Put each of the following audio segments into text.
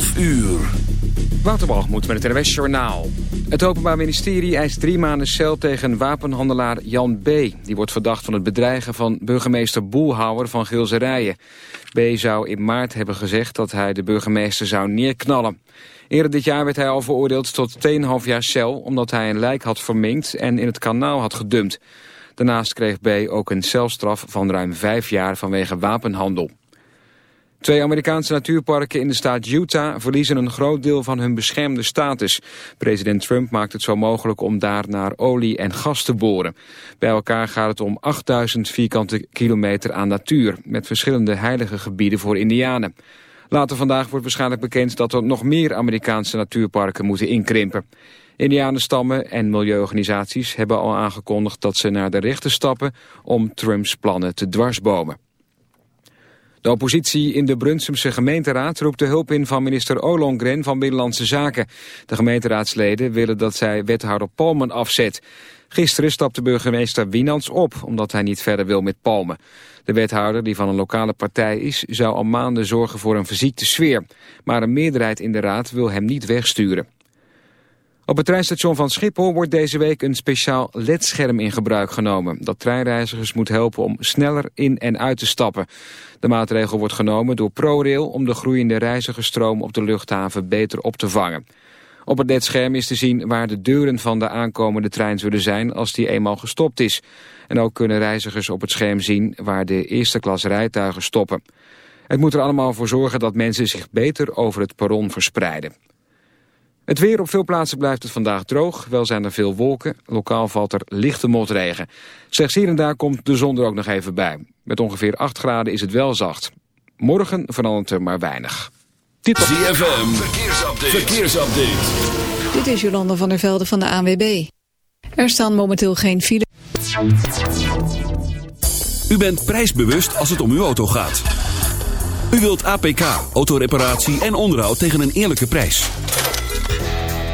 12 uur. met het NWS Journaal. Het Openbaar Ministerie eist drie maanden cel tegen wapenhandelaar Jan B. Die wordt verdacht van het bedreigen van burgemeester Boelhouwer van Gilserijen. B. zou in maart hebben gezegd dat hij de burgemeester zou neerknallen. Eerder dit jaar werd hij al veroordeeld tot 2,5 jaar cel... omdat hij een lijk had verminkt en in het kanaal had gedumpt. Daarnaast kreeg B. ook een celstraf van ruim vijf jaar vanwege wapenhandel. Twee Amerikaanse natuurparken in de staat Utah verliezen een groot deel van hun beschermde status. President Trump maakt het zo mogelijk om daar naar olie en gas te boren. Bij elkaar gaat het om 8000 vierkante kilometer aan natuur, met verschillende heilige gebieden voor indianen. Later vandaag wordt waarschijnlijk bekend dat er nog meer Amerikaanse natuurparken moeten inkrimpen. Indianenstammen en milieuorganisaties hebben al aangekondigd dat ze naar de rechter stappen om Trumps plannen te dwarsbomen. De oppositie in de Brunsumse gemeenteraad roept de hulp in van minister Ollongren van Binnenlandse Zaken. De gemeenteraadsleden willen dat zij wethouder Palmen afzet. Gisteren stapte burgemeester Wienans op, omdat hij niet verder wil met Palmen. De wethouder, die van een lokale partij is, zou al maanden zorgen voor een verziekte sfeer. Maar een meerderheid in de raad wil hem niet wegsturen. Op het treinstation van Schiphol wordt deze week een speciaal ledscherm in gebruik genomen. Dat treinreizigers moet helpen om sneller in en uit te stappen. De maatregel wordt genomen door ProRail om de groeiende reizigersstroom op de luchthaven beter op te vangen. Op het ledscherm is te zien waar de deuren van de aankomende trein zullen zijn als die eenmaal gestopt is. En ook kunnen reizigers op het scherm zien waar de eerste klas rijtuigen stoppen. Het moet er allemaal voor zorgen dat mensen zich beter over het perron verspreiden. Het weer op veel plaatsen blijft het vandaag droog. Wel zijn er veel wolken. Lokaal valt er lichte motregen. Slechts hier en daar komt de zon er ook nog even bij. Met ongeveer 8 graden is het wel zacht. Morgen verandert er maar weinig. Dit ZFM, verkeersupdate. verkeersupdate. Dit is Jolanda van der Velde van de ANWB. Er staan momenteel geen file. U bent prijsbewust als het om uw auto gaat. U wilt APK, autoreparatie en onderhoud tegen een eerlijke prijs.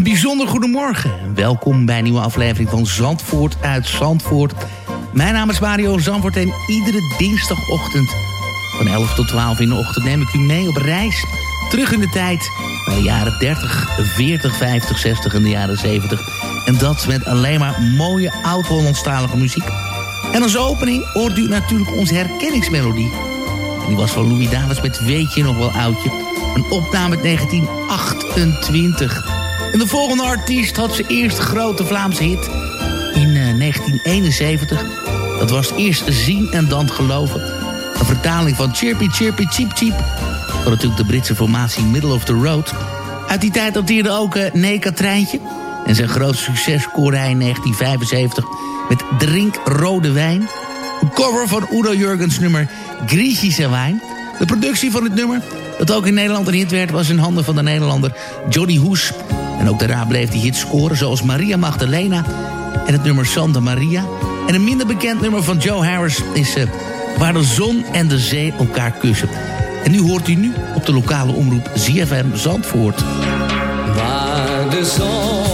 Een bijzonder goedemorgen. Welkom bij een nieuwe aflevering van Zandvoort uit Zandvoort. Mijn naam is Mario Zandvoort en iedere dinsdagochtend van 11 tot 12 in de ochtend neem ik u mee op reis. Terug in de tijd naar de jaren 30, 40, 50, 60 en de jaren 70. En dat met alleen maar mooie oud-Hollandstalige muziek. En als opening hoort u natuurlijk onze herkenningsmelodie. En die was van Louis Davids met Weet je nog wel oudje. Een opname uit 1928. En de volgende artiest had zijn eerste grote Vlaamse hit in eh, 1971. Dat was eerst Zien en dan Geloven. Een vertaling van Chirpy Chirpy Cheep Cheep. Van natuurlijk de Britse formatie Middle of the Road. Uit die tijd dateerde ook uh, Nee Katrijntje. En zijn grootste succes scoorde hij in 1975 met Drink Rode Wijn. Een cover van Udo Jurgens nummer Griechische Wijn. De productie van het nummer, dat ook in Nederland een hit werd... was in handen van de Nederlander Johnny Hoes. En ook daarna bleef die hit scoren, zoals Maria Magdalena... en het nummer Santa Maria. En een minder bekend nummer van Joe Harris is... Uh, Waar de zon en de zee elkaar kussen. En nu hoort u nu op de lokale omroep ZFM Zandvoort. Waar de zon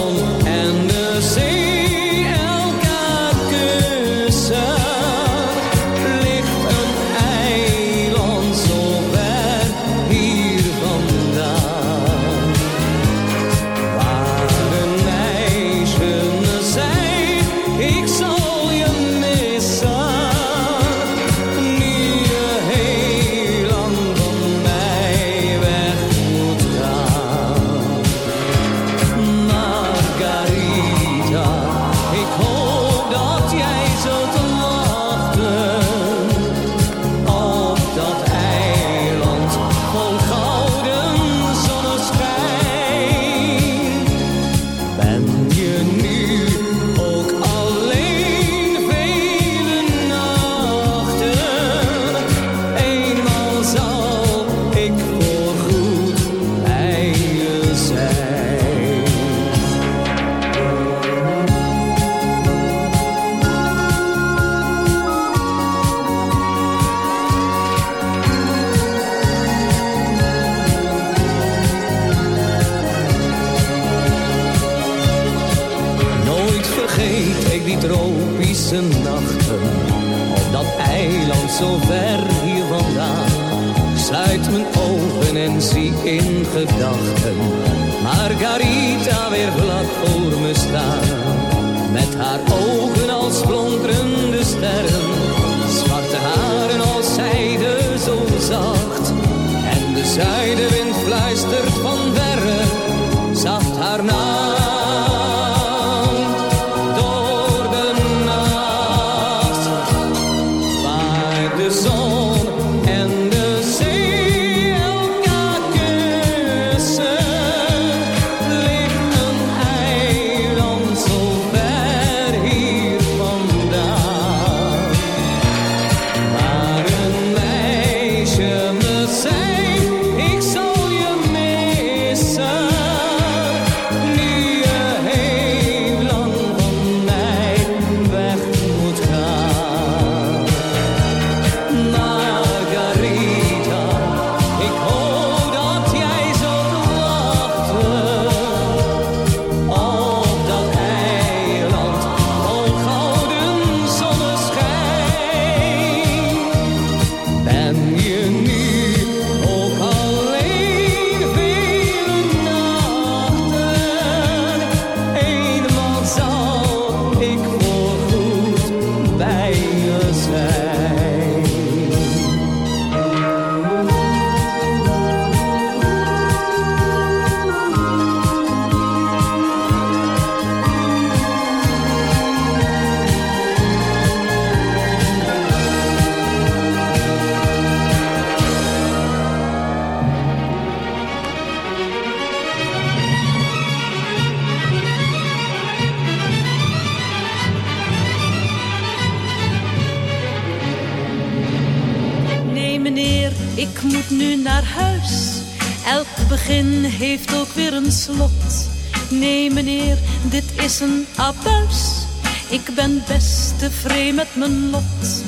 Ik ben best tevreden met mijn lot.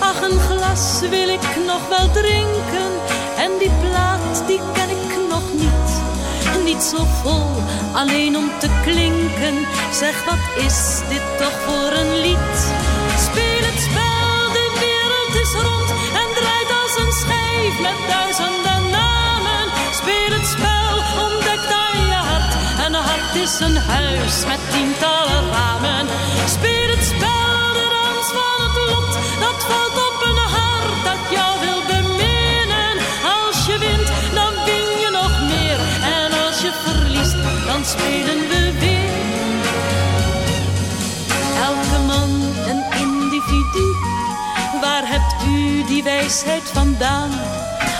Ach, een glas wil ik nog wel drinken. En die plaat, die ken ik nog niet. Niet zo vol, alleen om te klinken. Zeg, wat is dit toch voor een lied? Speel het spel, de wereld is rond en draait als een schijf met duizenden namen. Speel het spel, Hart is een huis met tientallen ramen. Speel het spel, de dans van het lot, dat valt op een hart dat jou wil beminnen. Als je wint, dan win je nog meer. En als je verliest, dan spelen we weer. Elke man een individu. Waar hebt u die wijsheid vandaan?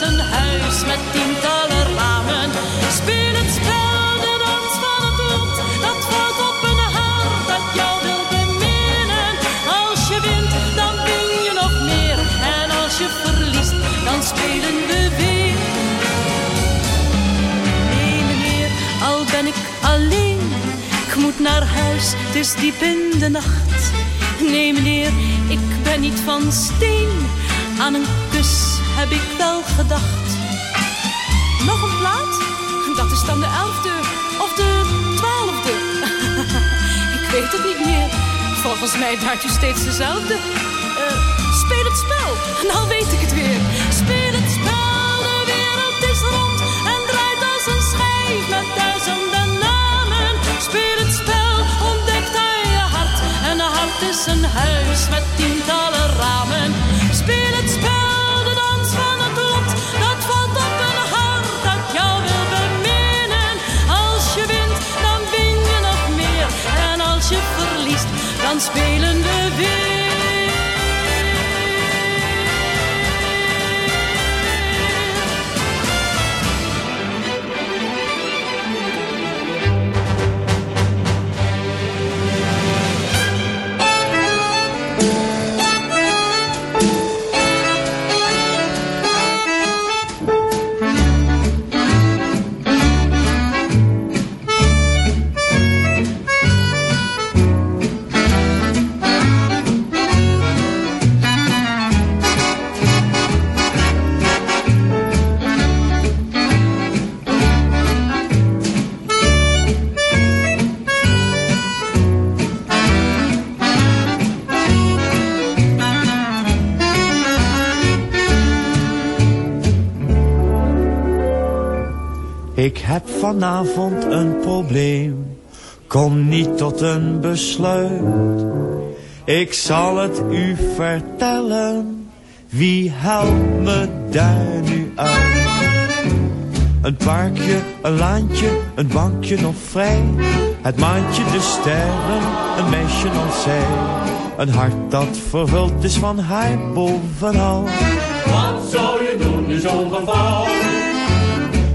Een huis met tientallen ramen. Speel het spel, de dans van het lot, dat valt op een hart dat jou wil beminnen. Als je wint, dan win je nog meer. En als je verliest, dan spelen we weer. Nee meneer, al ben ik alleen. Ik moet naar huis, het is diep in de nacht. Nee meneer, ik ben niet van steen. Aan een heb ik wel gedacht. Nog een plaat? Dat is dan de elfde of de twaalfde. ik weet het niet meer. Volgens mij draait u steeds dezelfde. Eh, speel het spel, nou weet ik het weer. Speel het spel, de wereld is rond en draait als een schijf met duizenden namen. Speel het spel, ontdek aan je hart. En een hart is een huis met tientallen dan vanavond een probleem, kom niet tot een besluit. Ik zal het u vertellen, wie helpt me daar nu uit? Een parkje, een laantje, een bankje nog vrij. Het maantje, de sterren, een meisje nog zij. Een hart dat vervuld is van haar bovenal. Wat zou je doen in zo'n geval?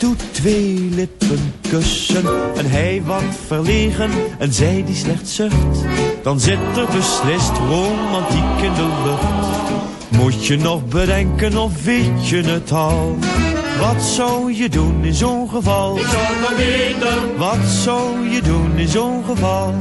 toe twee lippen kussen? En hij wat verlegen en zij die slecht zucht? Dan zit er beslist romantiek in de lucht. Moet je nog bedenken of weet je het al? Wat zou je doen in zo'n geval? Ik zou het maar weten. Wat zou je doen in zo'n geval?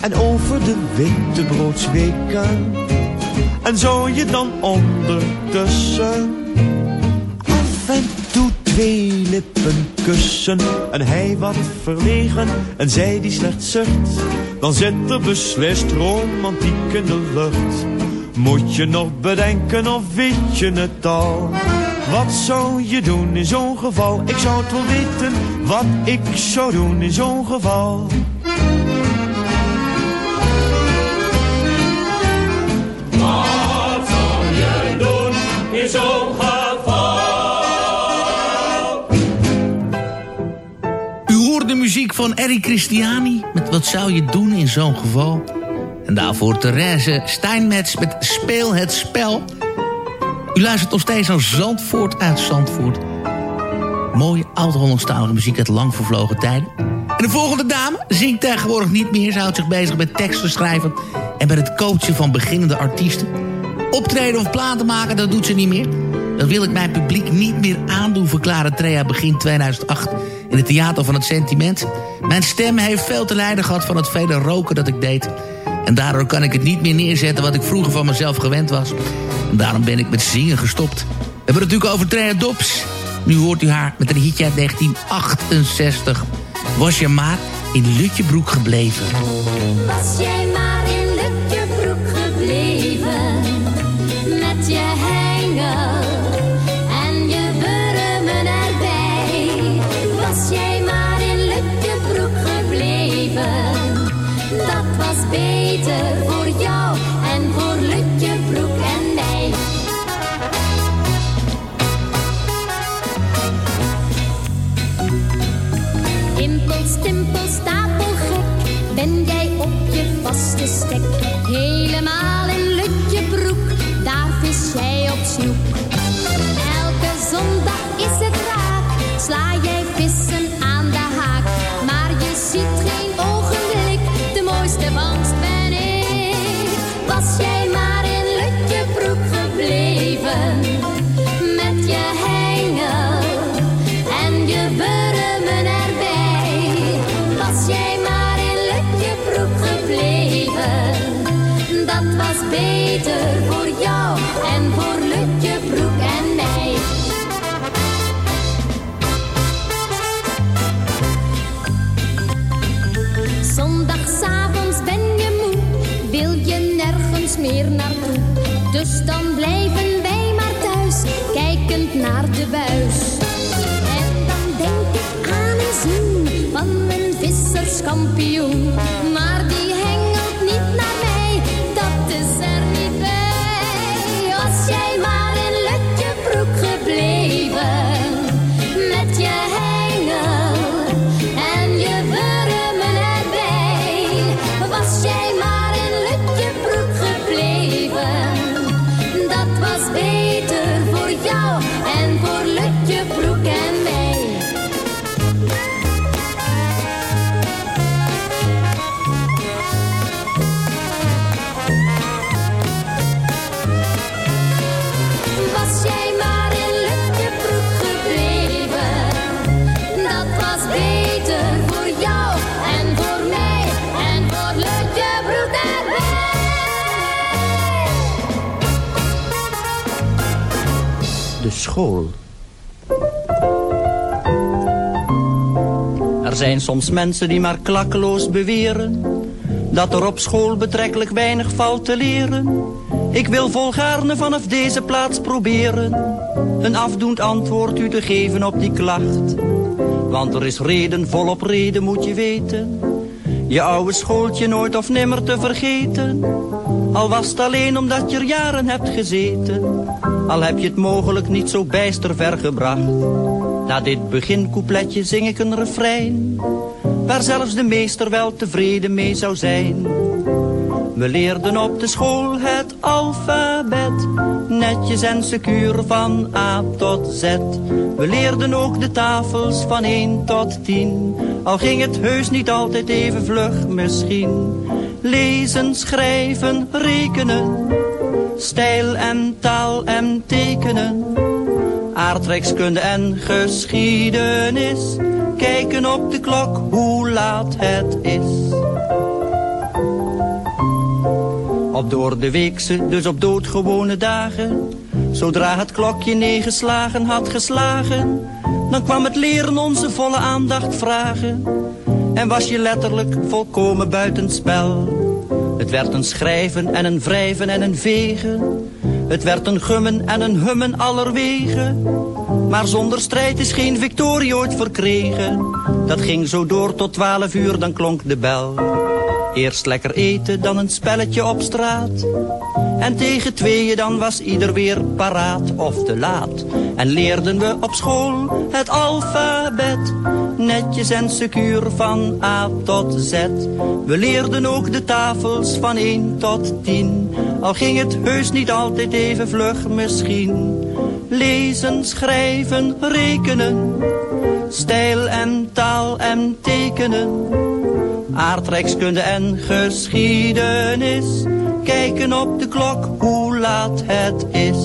En over de witte broodsweken? En zou je dan ondertussen af en toe twee lippen kussen? En hij wat verlegen en zij die slecht zucht? Dan zit er beslist romantiek in de lucht. Moet je nog bedenken of weet je het al? Wat zou je doen in zo'n geval? Ik zou het wel weten wat ik zou doen in zo'n geval. Wat zou je doen in zo'n geval? U hoort de muziek van Eric Christiani met Wat zou je doen in zo'n geval? En daarvoor Therese Steinmetz met Speel het spel. U luistert nog steeds naar Zandvoort uit Zandvoort. Mooie oud-Hollandstalige muziek uit lang vervlogen tijden. En de volgende dame zingt tegenwoordig niet meer. Ze houdt zich bezig met teksten schrijven en met het coachen van beginnende artiesten. Optreden of platen maken, dat doet ze niet meer. Dat wil ik mijn publiek niet meer aandoen, verklaarde Trea begin 2008 in het Theater van het Sentiment. Mijn stem heeft veel te lijden gehad van het vele roken dat ik deed. En daardoor kan ik het niet meer neerzetten wat ik vroeger van mezelf gewend was. En daarom ben ik met zingen gestopt. We hebben het natuurlijk over Trea Dobbs. Nu hoort u haar met een hitje uit 1968. Was je maar in Lutjebroek gebleven. Was jij maar in stek. Helemaal school. Er zijn soms mensen die maar klakkeloos beweren dat er op school betrekkelijk weinig valt te leren. Ik wil volgaarne vanaf deze plaats proberen een afdoend antwoord u te geven op die klacht. Want er is reden volop reden moet je weten, je oude schooltje nooit of nimmer te vergeten. Al was het alleen omdat je er jaren hebt gezeten, al heb je het mogelijk niet zo bijster ver gebracht. Na dit begincoupletje zing ik een refrein, waar zelfs de meester wel tevreden mee zou zijn. We leerden op de school het alfabet, netjes en secuur van A tot Z. We leerden ook de tafels van 1 tot 10, al ging het heus niet altijd even vlug misschien. Lezen, schrijven, rekenen, stijl en taal en tekenen. Aardrijkskunde en geschiedenis, kijken op de klok hoe laat het is. Op door de weekse, dus op doodgewone dagen. Zodra het klokje negen slagen had geslagen, dan kwam het leren onze volle aandacht vragen. En was je letterlijk volkomen buitenspel. Het werd een schrijven en een wrijven en een vegen. Het werd een gummen en een hummen allerwegen. Maar zonder strijd is geen victorie ooit verkregen. Dat ging zo door tot twaalf uur, dan klonk de bel. Eerst lekker eten, dan een spelletje op straat. En tegen tweeën dan was ieder weer paraat of te laat. En leerden we op school het alfabet. Netjes en secuur van A tot Z. We leerden ook de tafels van 1 tot 10. Al ging het heus niet altijd even vlug misschien. Lezen, schrijven, rekenen. Stijl en taal en tekenen aardrijkskunde en geschiedenis. Kijken op de klok hoe laat het is.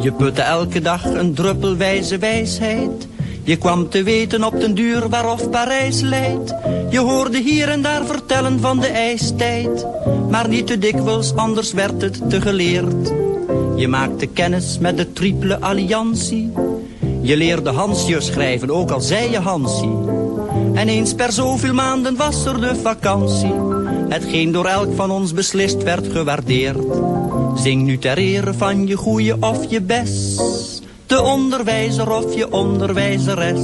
Je putte elke dag een druppelwijze wijsheid. Je kwam te weten op den duur waarof Parijs leidt. Je hoorde hier en daar vertellen van de ijstijd. Maar niet te dikwijls, anders werd het te geleerd. Je maakte kennis met de triple alliantie. Je leerde Hansje schrijven, ook al zei je Hansie. En eens per zoveel maanden was er de vakantie. Hetgeen door elk van ons beslist werd gewaardeerd. Zing nu ter ere van je goeie of je best. De onderwijzer of je onderwijzeres.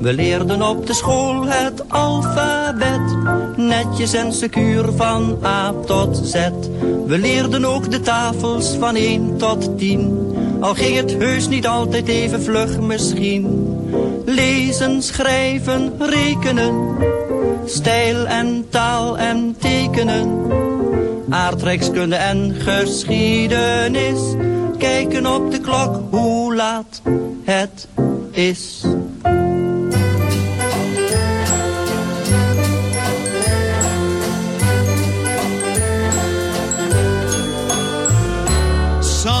We leerden op de school het alfabet. Netjes en secuur van A tot Z. We leerden ook de tafels van 1 tot 10. Al ging het heus niet altijd even vlug misschien. Lezen, schrijven, rekenen. Stijl en taal en tekenen. Aardrijkskunde en geschiedenis. Kijken op de klok hoe laat het is.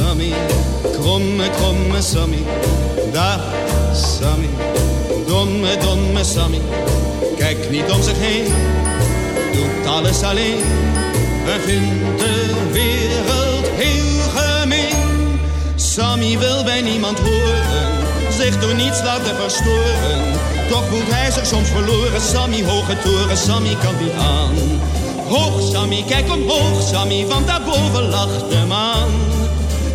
Sammy, kromme, kromme Sammy, dag Sammy, domme, domme Sammy. Kijk niet om zich heen, doet alles alleen. En vindt de wereld heel gemeen. Sammy wil bij niemand horen, zich door niets laten verstoren. Toch voelt hij zich soms verloren, Sammy hoge toren, Sammy kan niet aan. Hoog Sammy, kijk omhoog Sammy, want daarboven lacht de maan.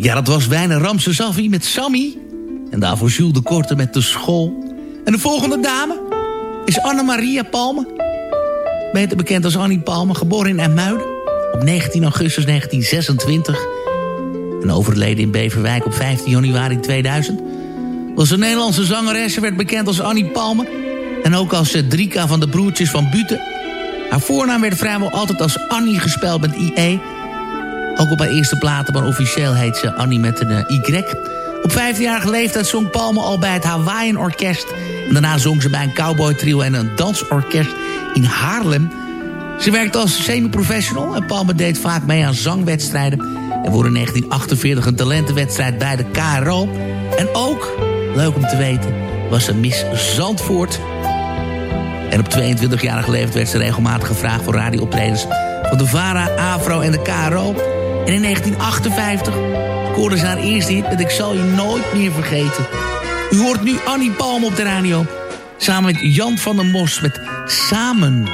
Ja, dat was Wijne Ramse met Sammy. En daarvoor Jules de Korte met de school. En de volgende dame is Anne-Maria Palme. Beter bekend als Annie Palme, geboren in IJmuiden op 19 augustus 1926. En overleden in Beverwijk op 15 januari 2000. Was een Nederlandse zangeres, werd bekend als Annie Palme. En ook als Drika van de broertjes van Buten. Haar voornaam werd vrijwel altijd als Annie gespeld met IE... Ook op haar eerste platen, maar officieel heet ze Annie met een uh, Y. Op 15-jarige leeftijd zong Palme al bij het Hawaiian Orkest. En daarna zong ze bij een cowboy trio en een dansorkest in Haarlem. Ze werkte als semi-professional en Palme deed vaak mee aan zangwedstrijden. Er wordt in 1948 een talentenwedstrijd bij de KRO. En ook, leuk om te weten, was ze Miss Zandvoort. En op 22-jarige leeftijd werd ze regelmatig gevraagd voor radiooptredens van de VARA, AVRO en de KRO. En in 1958 scoorde ze haar eerste hit met Ik zal je nooit meer vergeten. U hoort nu Annie Palm op de radio. Samen met Jan van der Mos met Samen.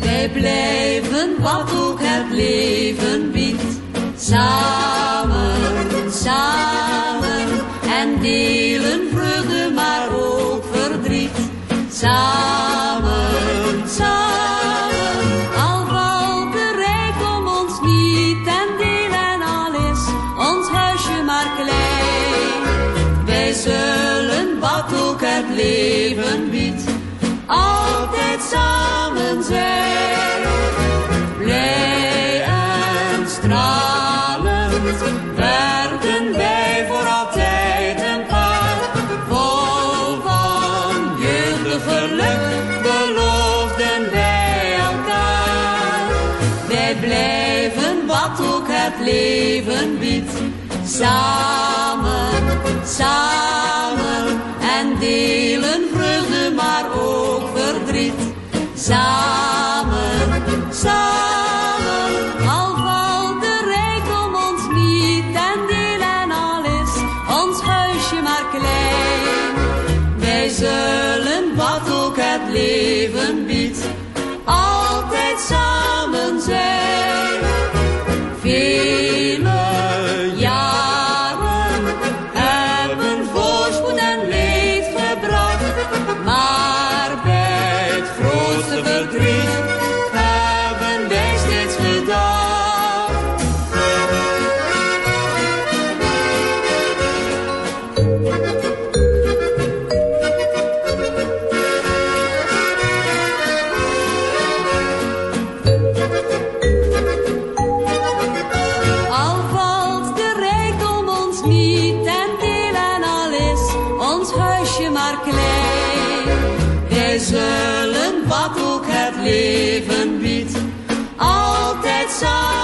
Wij blijven wat ook het leven biedt. Samen, samen. En delen vreugde maar ook verdriet. Samen, samen. Biedt. Samen, samen en delen vreugde maar ook verdriet. Samen, samen, al valt de rijkdom ons niet ten deel en al is ons huisje maar klein. Wij zullen wat ook het leven biedt, niet ten deel en al ons huisje maar klein. Wij zullen wat ook het leven biedt, altijd samen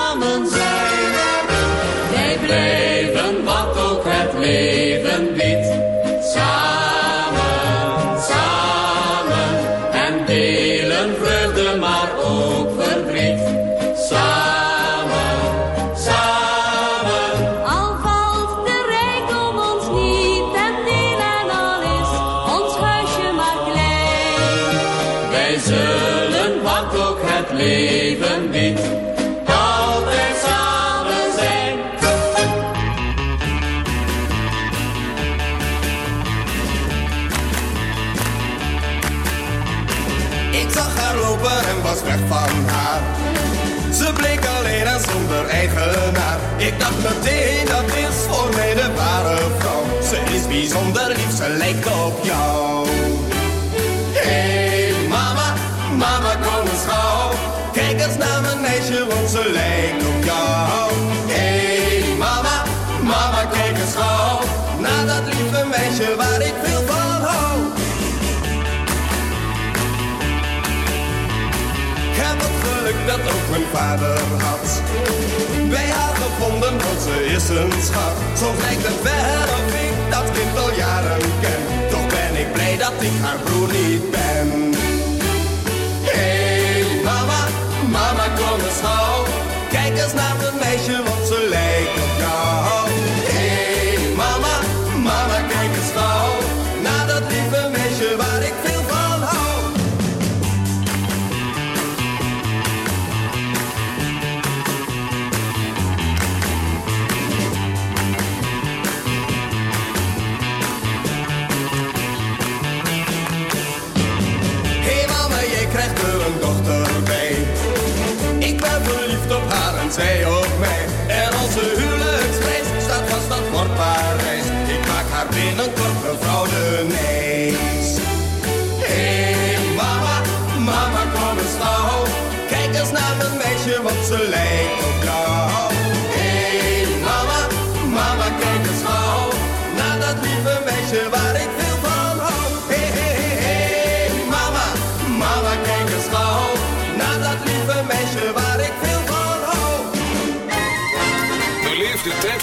dat ook mijn vader had. Bij haar gevonden, want ze is een schat. Zo lijkt het wel of ik dat kind al jaren ken. Toch ben ik blij dat ik haar broer niet ben. Hey mama, mama kom eens gauw. Kijk eens naar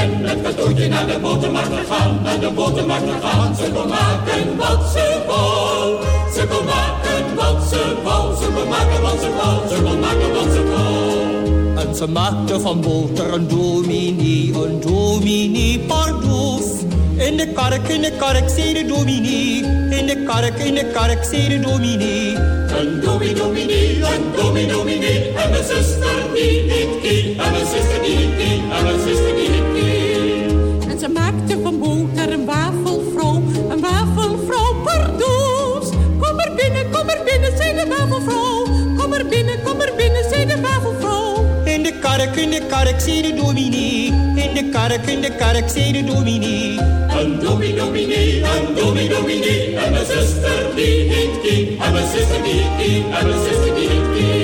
Ben met cadeautje naar de botermarkt gegaan, naar de botermarkt gegaan. Ze kon maken wat ze wou. Ze kon maken wat ze wou. Ze kon maken wat ze wou. Ze kon maken wat ze wou. En ze maakte van boter een dominee, een dominee pardoes. In de kark, in de kark, zei de dominee. In de kark, in de kark, zei de dominee. Een dominee, dominee, een dominee, dominee. En mijn zuster die niet kie. En mijn zuster die niet. En mijn zuster die niet wafelvrouw. Kom er binnen, kom er binnen, zei de wafelvrouw. In de kark, in de kark, zei de dominee. In de kark, in de kark, zei de dominee. Een dominee, dominee, een dominee, dominee. En mijn zuster die niet kie. En mijn zuster die niet kie. En mijn zuster die niet kie.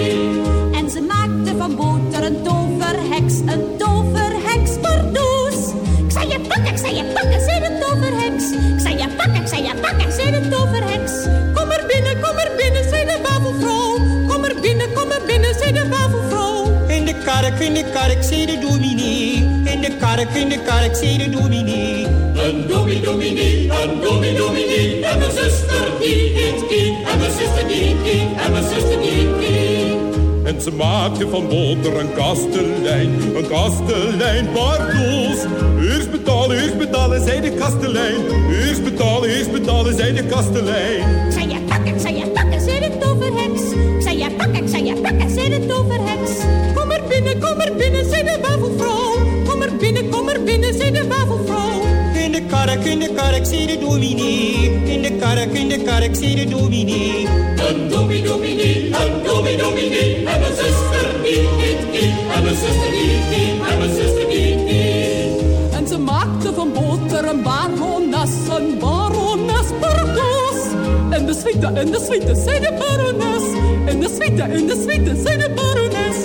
Er binnen, zei de wafelvrouw. In de kark, in de kark, zei de dominee. In de kark, in de kark, zei de dominee. Een dominee, dominee, een dominee, dominee. En mijn zuster die niet kie. En mijn zuster die niet kie. En mijn zuster die kie. En ze maakte van boter een kastelein, een kastelein pardoes. Eerst betalen, eerst betalen, zei de kastelein. Eerst betalen, eerst betalen, zei de kastelein. Zei je pakken, ik zei je zei de. Kom er binnen, kom er binnen, zei de wafelvrouw. Kom er binnen, kom er binnen, zei de wafelvrouw. In de kark, in de kark, zei de dominee. In de kark, in de kark, zei de dominee. Suite, en de suite, zei de barones. En de suite, en de suite, zei de barones.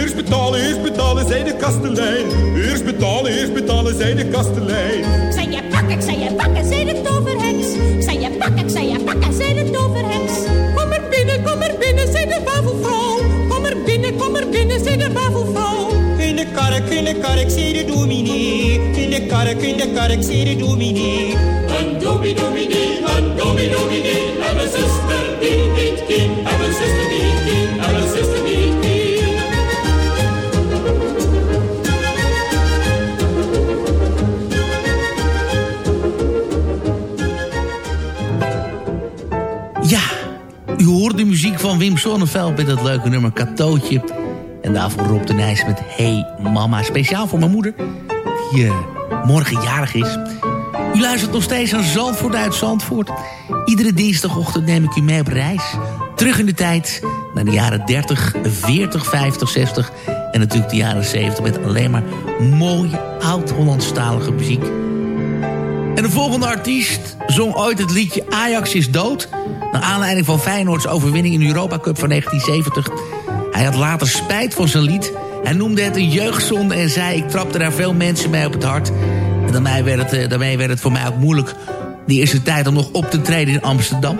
Eerst betalen, eerst betalen, zei de kastelein. Eerst betalen, eerst betalen, zei de kastelein. Ik zei je pakken, ik zei je pakken, zei de toverheks. Ik zei je pakken, ik zei je pakken, zei de toverheks. Kom er binnen, kom er binnen, zei de wafelvrouw. Kom er binnen, kom er binnen, zei de wafelvrouw. In de kark, in de kark, zei de dominee. In de kark, in de kark, zei de dominee. Een dominee, een dominee, Kien. Ja, u hoort de muziek van Wim Sonneveld met dat leuke nummer Katootje. En daarvoor Rob de Nijs met Hey Mama. Speciaal voor mijn moeder, die uh, morgen jarig is. U luistert nog steeds aan Zandvoort uit Zandvoort. Iedere dinsdagochtend neem ik u mee op reis. Terug in de tijd naar de jaren 30, 40, 50, 60... en natuurlijk de jaren 70 met alleen maar mooie oud-Hollandstalige muziek. En de volgende artiest zong ooit het liedje Ajax is dood... naar aanleiding van Feyenoords overwinning in de Europa Cup van 1970. Hij had later spijt van zijn lied. Hij noemde het een jeugdzonde en zei... ik trapte daar veel mensen mee op het hart. En daarmee werd het, eh, daarmee werd het voor mij ook moeilijk... die eerste tijd om nog op te treden in Amsterdam.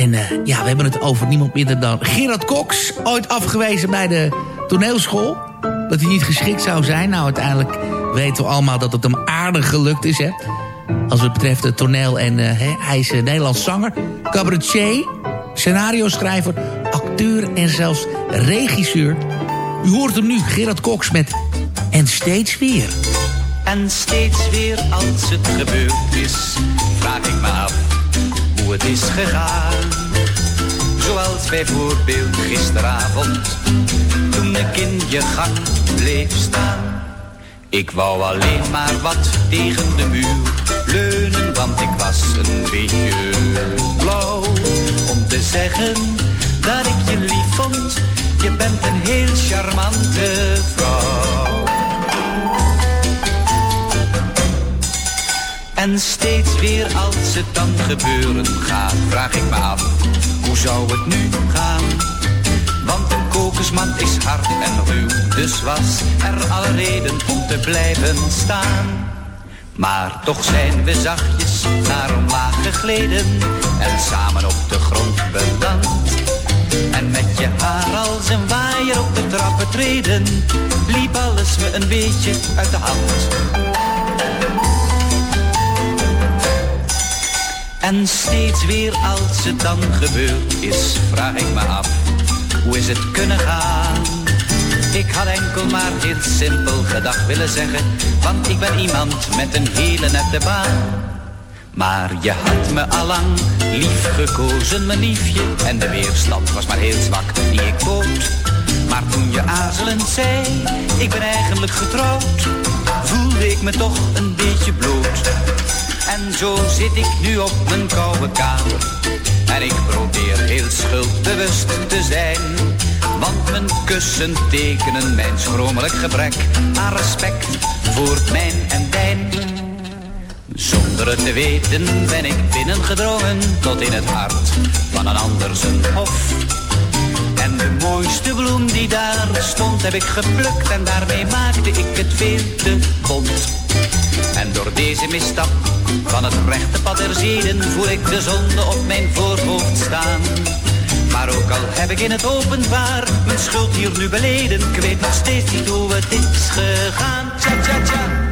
En uh, ja, we hebben het over niemand minder dan Gerard Cox. Ooit afgewezen bij de toneelschool. Dat hij niet geschikt zou zijn. Nou, uiteindelijk weten we allemaal dat het hem aardig gelukt is, hè. Als het betreft het toneel en uh, hij is een Nederlands zanger, cabaretier, scenario-schrijver, acteur en zelfs regisseur. U hoort hem nu, Gerard Cox met En Steeds Weer. En steeds weer als het gebeurd is, vraag ik me af het is gegaan. Zoals bijvoorbeeld gisteravond, toen ik in je gang bleef staan. Ik wou alleen maar wat tegen de muur leunen, want ik was een beetje blauw. Om te zeggen dat ik je lief vond, je bent een heel charmante vrouw. En steeds weer als het dan gebeuren gaat, vraag ik me af, hoe zou het nu gaan? Want een kokosman is hard en ruw, dus was er alle reden om te blijven staan. Maar toch zijn we zachtjes naar omlaag gegleden en samen op de grond beland. En met je haar als een waaier op de trappen treden, liep alles me een beetje uit de hand. En steeds weer als het dan gebeurd is, vraag ik me af, hoe is het kunnen gaan? Ik had enkel maar heel simpel gedag willen zeggen, want ik ben iemand met een hele nette baan. Maar je had me allang lief gekozen, mijn liefje, en de weerstand was maar heel zwak die ik bood. Maar toen je aarzelend zei, ik ben eigenlijk getrouwd, voelde ik me toch een beetje bloot. En zo zit ik nu op mijn koude kamer. En ik probeer heel schuldbewust te zijn. Want mijn kussen tekenen mijn schromelijk gebrek aan respect voor mijn en dijn. Zonder het te weten ben ik binnengedrongen tot in het hart van een ander zijn hof. En de mooiste bloem die daar stond heb ik geplukt en daarmee maakte ik het veel te bont. En door deze misstap van het rechte pad der zeden voel ik de zonde op mijn voorhoofd staan. Maar ook al heb ik in het openbaar mijn schuld hier nu beleden, ik weet nog steeds niet hoe het is gegaan. Tja, tja, tja.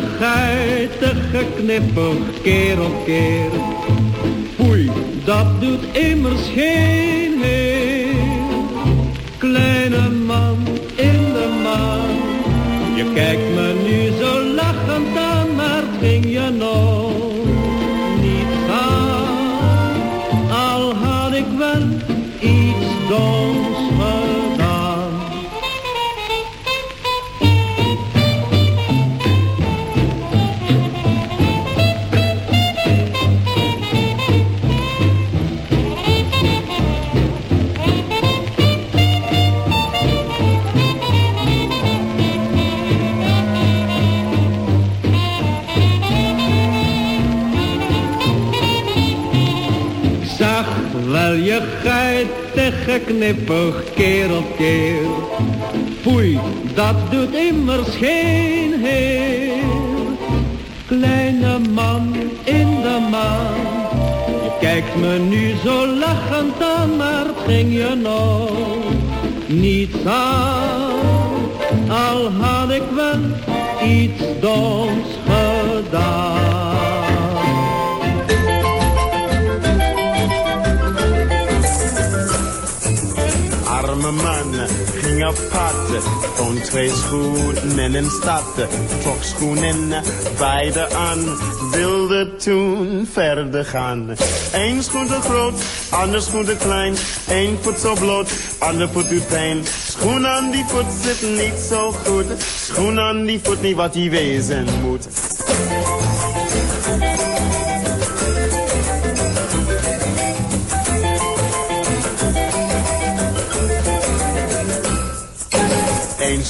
Je knippen keer op keer, foei, dat doet immers geen heer. Kleine man in de maan, je kijkt knippig keer op keer. Dat doet immers geen heer. Kleine man in de maan, je kijkt me nu zo lachend aan, maar het ging je nog niets aan. Al had ik wel iets doms gedaan. Man ging vond twee schoenen in een stad. Schoenen beide aan, wilde toen verder gaan. Eén schoen te groot, ander schoen te klein. Eén voet zo bloot, ander voet doet pijn. Schoen aan die voet zit niet zo goed. Schoen aan die voet niet wat die wezen moet.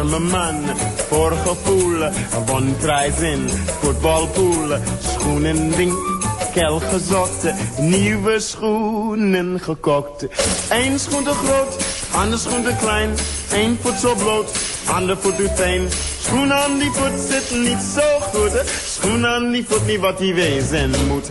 Arme man, voor gevoel, won prijs in voetbalpool. Schoenen winkel gezocht, nieuwe schoenen gekocht. Eén schoen te groot, ander schoen te klein. Eén voet zo bloot, ander voet doet pijn. Schoen aan die voet zit niet zo goed. Schoen aan die voet niet wat die wezen moet.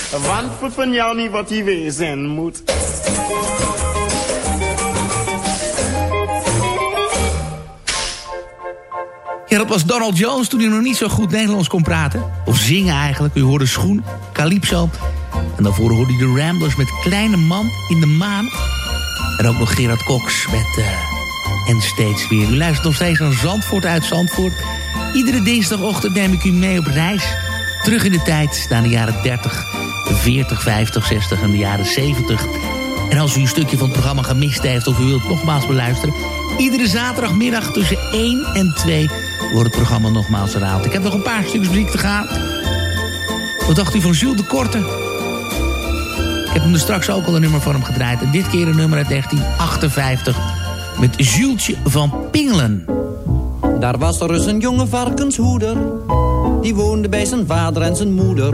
Want voet van jou niet wat hij wezen moet. Ja, dat was Donald Jones toen hij nog niet zo goed Nederlands kon praten. Of zingen eigenlijk. U hoorde Schoen, Calypso. En daarvoor hoorde je de Ramblers met Kleine Man in de Maan. En ook nog Gerard Cox met... eh, en steeds weer. U luistert nog steeds naar Zandvoort uit Zandvoort. Iedere dinsdagochtend neem ik u mee op reis. Terug in de tijd naar de jaren 30, 40, 50, 60 en de jaren 70. En als u een stukje van het programma gemist heeft of u wilt nogmaals beluisteren... iedere zaterdagmiddag tussen 1 en 2 wordt het programma nogmaals herhaald. Ik heb nog een paar stukjes muziek te gaan. Wat dacht u van Jules de Korte? Ik heb hem er straks ook al een nummer van hem gedraaid. En dit keer een nummer uit 1958 met Julesje van Pingelen. Daar was er eens een jonge varkenshoeder. Die woonde bij zijn vader en zijn moeder.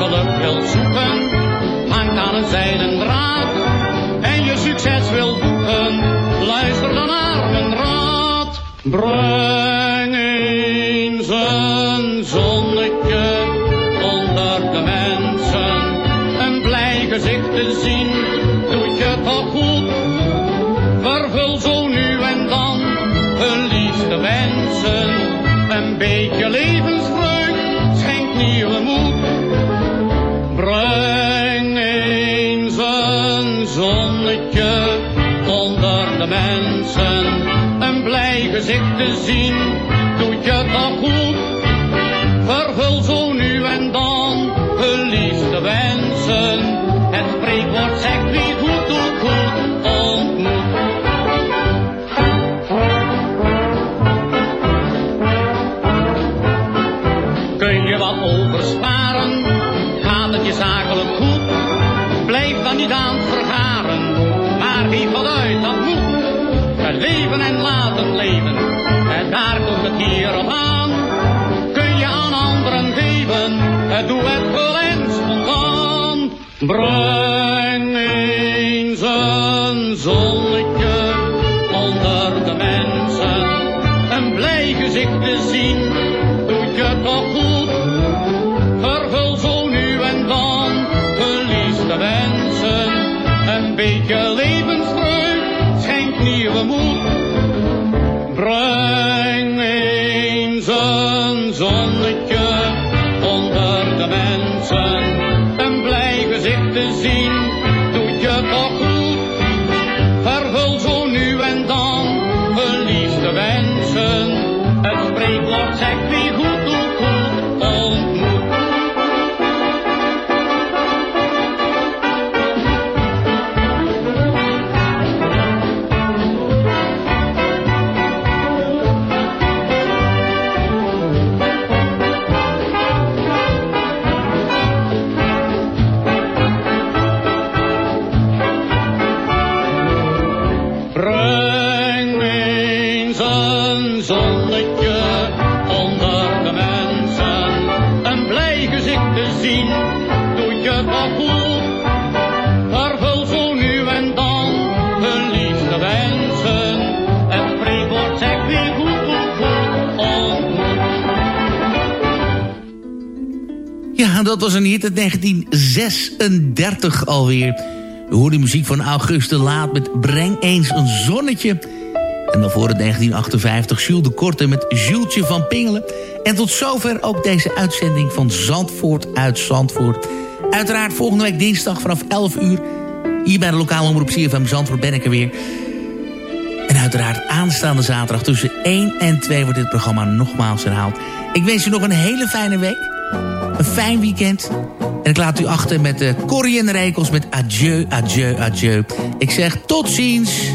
Geluk wilt zoeken, hangt aan een zijden draad. En je succes wilt boeken, luister dan naar mijn raad. Breng zonnetje onder de mensen. Een blij gezicht te zien, Bravo. Zonnetje onder de mensen. Een blij gezicht te zien, doet je toch goed. Vervul zo nu en dan geliefde wensen. Het spreekwoord zegt wie goed goed ontmoet. Ja, dat was een hit uit 1936 alweer. We hoorden muziek van Auguste Laat met Breng eens een zonnetje. En daarvoor in 1958 Jules de Korte met Julesje van Pingelen. En tot zover ook deze uitzending van Zandvoort uit Zandvoort. Uiteraard volgende week dinsdag vanaf 11 uur. Hier bij de lokale omroep CFM Zandvoort ben ik er weer. En uiteraard aanstaande zaterdag tussen 1 en 2 wordt dit programma nogmaals herhaald. Ik wens u nog een hele fijne week. Een fijn weekend. En ik laat u achter met de Corrie en de Rekels met adieu, adieu, adieu. Ik zeg tot ziens.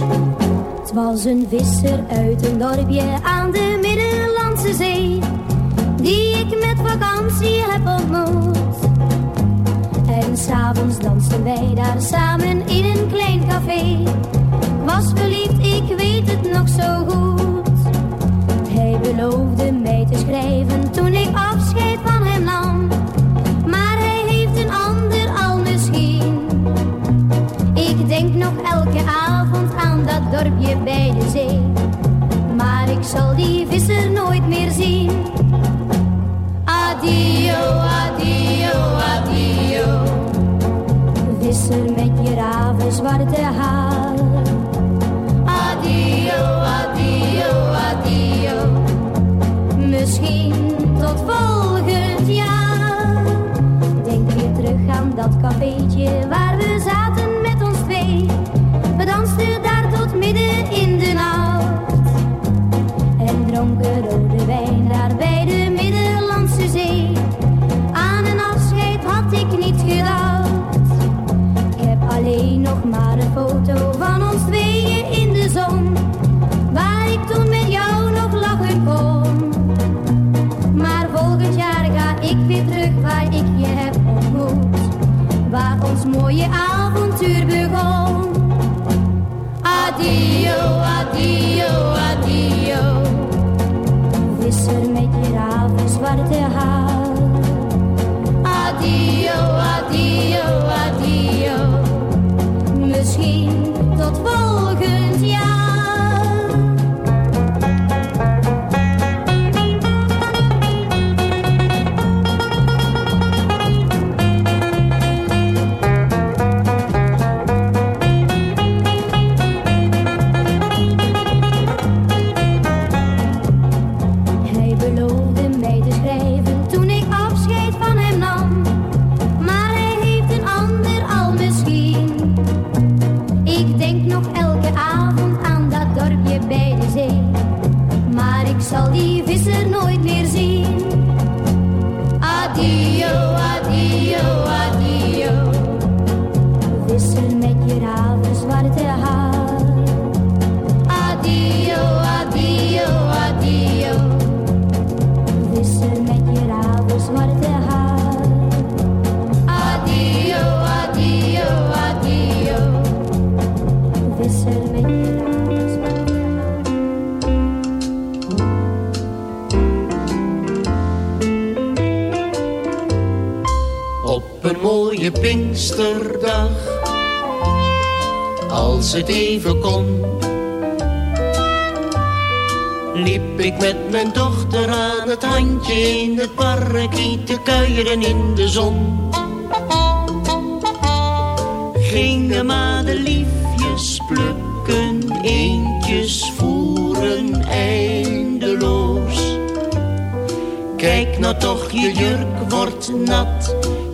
Was een visser uit een dorpje aan de Middellandse Zee. Die ik met vakantie heb ontmoet. En s'avonds dansten wij daar samen in een klein café. Was verliefd, ik weet het nog zo goed. Hij beloofde mij te schrijven toen ik afscheid van hem nam. Maar hij heeft een ander al misschien. Ik denk nog elke avond dat dorpje bij de zee. Maar ik zal die visser nooit meer zien. Adio, adio, adio. Visser met je raven zwarte haar. Adio, adio, adio. Misschien tot volgend jaar. Denk weer terug aan dat cafeetje waar we zaten mooie avontuur begon. Adio, adio, adio. Visser met je raven zwarte haar. Mooie Pinksterdag. Als het even kon. Liep ik met mijn dochter aan het handje in het park te kuieren in de zon. Gingen madeliefjes plukken, eentjes voeren eindeloos. Kijk nou toch, je jurk wordt nat,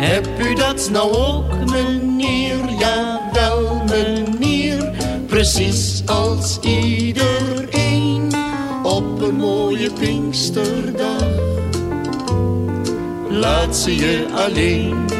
Heb u dat nou ook, meneer? Ja, wel, meneer. Precies als iedereen op een mooie Pinksterdag. Laat ze je alleen.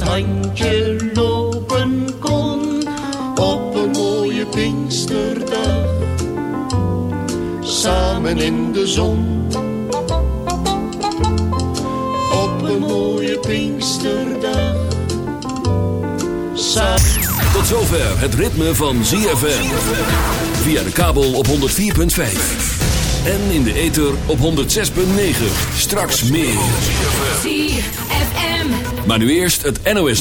het handje lopen kon op een mooie Pinksterdag. Samen in de zon. Op een mooie Pinksterdag. Samen. Tot zover het ritme van ZFM. Via de kabel op 104.5. En in de ether op 106.9. Straks meer. Maar nu eerst het NOS.